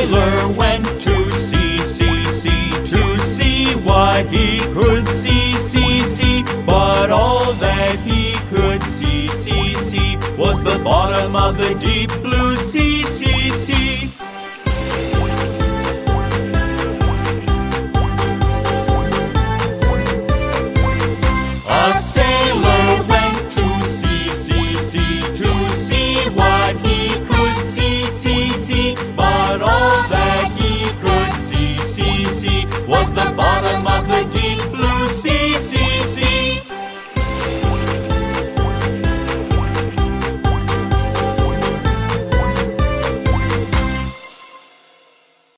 Taylor went to see, see, see, to see what he could see, see, see. But all that he could see, see, see was the bottom of the deep blue.